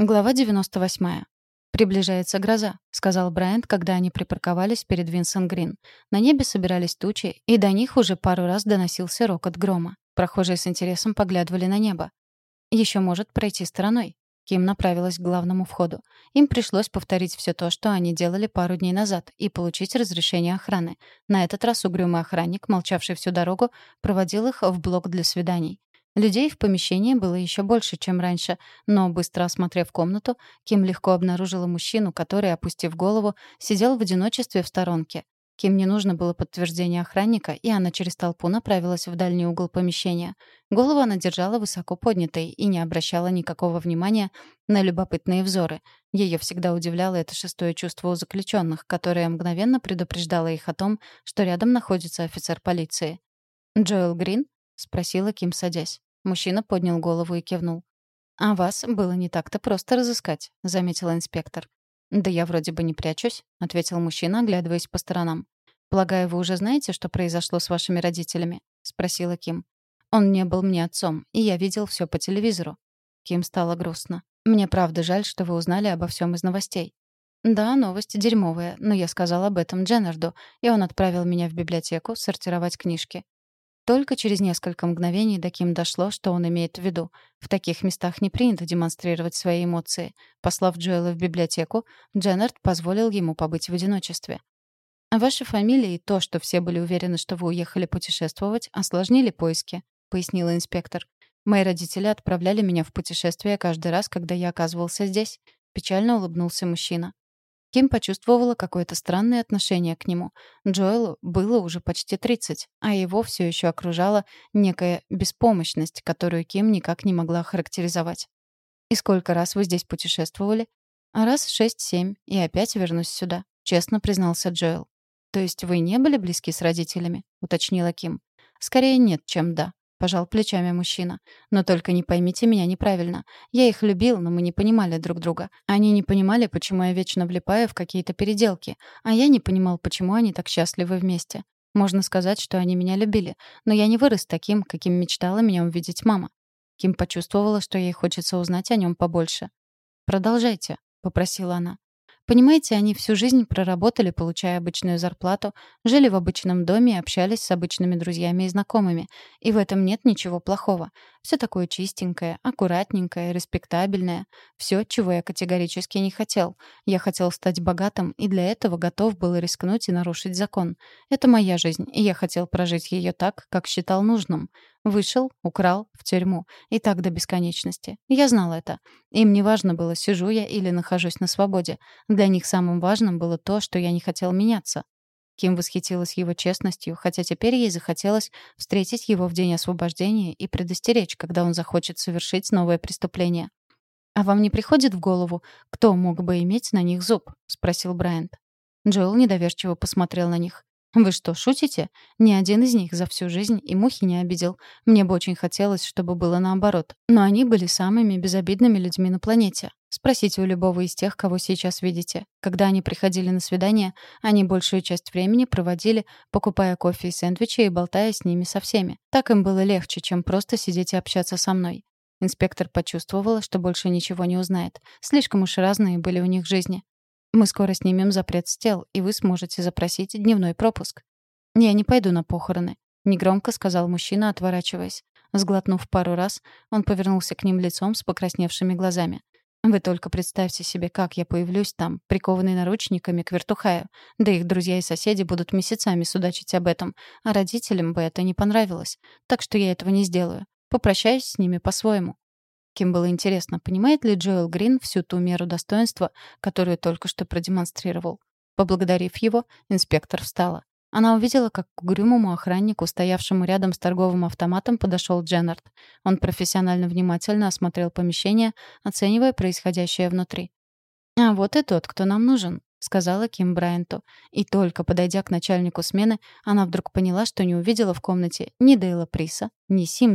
Глава 98. «Приближается гроза», — сказал Брайант, когда они припарковались перед Винсент Грин. На небе собирались тучи, и до них уже пару раз доносился рокот грома. Прохожие с интересом поглядывали на небо. Еще может пройти стороной». Ким направилась к главному входу. Им пришлось повторить все то, что они делали пару дней назад, и получить разрешение охраны. На этот раз угрюмый охранник, молчавший всю дорогу, проводил их в блок для свиданий. Людей в помещении было еще больше, чем раньше, но, быстро осмотрев комнату, Ким легко обнаружила мужчину, который, опустив голову, сидел в одиночестве в сторонке. Ким не нужно было подтверждение охранника, и она через толпу направилась в дальний угол помещения. Голову она держала высоко поднятой и не обращала никакого внимания на любопытные взоры. Ее всегда удивляло это шестое чувство у заключенных, которое мгновенно предупреждало их о том, что рядом находится офицер полиции. «Джоэл Грин?» — спросила Ким, садясь. Мужчина поднял голову и кивнул. «А вас было не так-то просто разыскать», — заметил инспектор. «Да я вроде бы не прячусь», — ответил мужчина, оглядываясь по сторонам. «Полагаю, вы уже знаете, что произошло с вашими родителями?» — спросила Ким. «Он не был мне отцом, и я видел все по телевизору». Ким стало грустно. «Мне правда жаль, что вы узнали обо всем из новостей». «Да, новость дерьмовая, но я сказал об этом Дженнарду, и он отправил меня в библиотеку сортировать книжки. Только через несколько мгновений до Ким дошло, что он имеет в виду. В таких местах не принято демонстрировать свои эмоции. Послав Джоэла в библиотеку, Дженнард позволил ему побыть в одиночестве. «Ваша фамилия и то, что все были уверены, что вы уехали путешествовать, осложнили поиски», — пояснила инспектор. «Мои родители отправляли меня в путешествие каждый раз, когда я оказывался здесь», — печально улыбнулся мужчина. Ким почувствовала какое-то странное отношение к нему. Джоэлу было уже почти 30, а его все еще окружала некая беспомощность, которую Ким никак не могла характеризовать. «И сколько раз вы здесь путешествовали?» «Раз шесть-семь, и опять вернусь сюда», — честно признался Джоэл. «То есть вы не были близки с родителями?» — уточнила Ким. «Скорее нет, чем да», — пожал плечами мужчина. «Но только не поймите меня неправильно. Я их любил, но мы не понимали друг друга. Они не понимали, почему я вечно влипаю в какие-то переделки, а я не понимал, почему они так счастливы вместе. Можно сказать, что они меня любили, но я не вырос таким, каким мечтала меня увидеть мама». Ким почувствовала, что ей хочется узнать о нем побольше. «Продолжайте», — попросила она. Понимаете, они всю жизнь проработали, получая обычную зарплату, жили в обычном доме и общались с обычными друзьями и знакомыми. И в этом нет ничего плохого. Все такое чистенькое, аккуратненькое, респектабельное. Все, чего я категорически не хотел. Я хотел стать богатым, и для этого готов был рискнуть и нарушить закон. Это моя жизнь, и я хотел прожить ее так, как считал нужным. Вышел, украл, в тюрьму. И так до бесконечности. Я знал это. Им не важно было, сижу я или нахожусь на свободе. Для них самым важным было то, что я не хотел меняться. Ким восхитилась его честностью, хотя теперь ей захотелось встретить его в день освобождения и предостеречь, когда он захочет совершить новое преступление. «А вам не приходит в голову, кто мог бы иметь на них зуб?» — спросил Брайант. Джоэл недоверчиво посмотрел на них. «Вы что, шутите? Ни один из них за всю жизнь и мухи не обидел. Мне бы очень хотелось, чтобы было наоборот. Но они были самыми безобидными людьми на планете. Спросите у любого из тех, кого сейчас видите. Когда они приходили на свидание, они большую часть времени проводили, покупая кофе и сэндвичи и болтая с ними со всеми. Так им было легче, чем просто сидеть и общаться со мной. Инспектор почувствовала, что больше ничего не узнает. Слишком уж разные были у них жизни. Мы скоро снимем запрет с тел, и вы сможете запросить дневной пропуск. Я не пойду на похороны, негромко сказал мужчина, отворачиваясь. Сглотнув пару раз, он повернулся к ним лицом с покрасневшими глазами. Вы только представьте себе, как я появлюсь там, прикованный наручниками к вертухаю. Да их друзья и соседи будут месяцами судачить об этом, а родителям бы это не понравилось. Так что я этого не сделаю. Попрощаюсь с ними по-своему. Кем было интересно, понимает ли Джоэл Грин всю ту меру достоинства, которую только что продемонстрировал. Поблагодарив его, инспектор встала. Она увидела, как к угрюмому охраннику, стоявшему рядом с торговым автоматом, подошел Дженнард. Он профессионально внимательно осмотрел помещение, оценивая происходящее внутри. «А вот и тот, кто нам нужен», — сказала Ким Брайанту. И только подойдя к начальнику смены, она вдруг поняла, что не увидела в комнате ни Дейла Приса, ни Симза.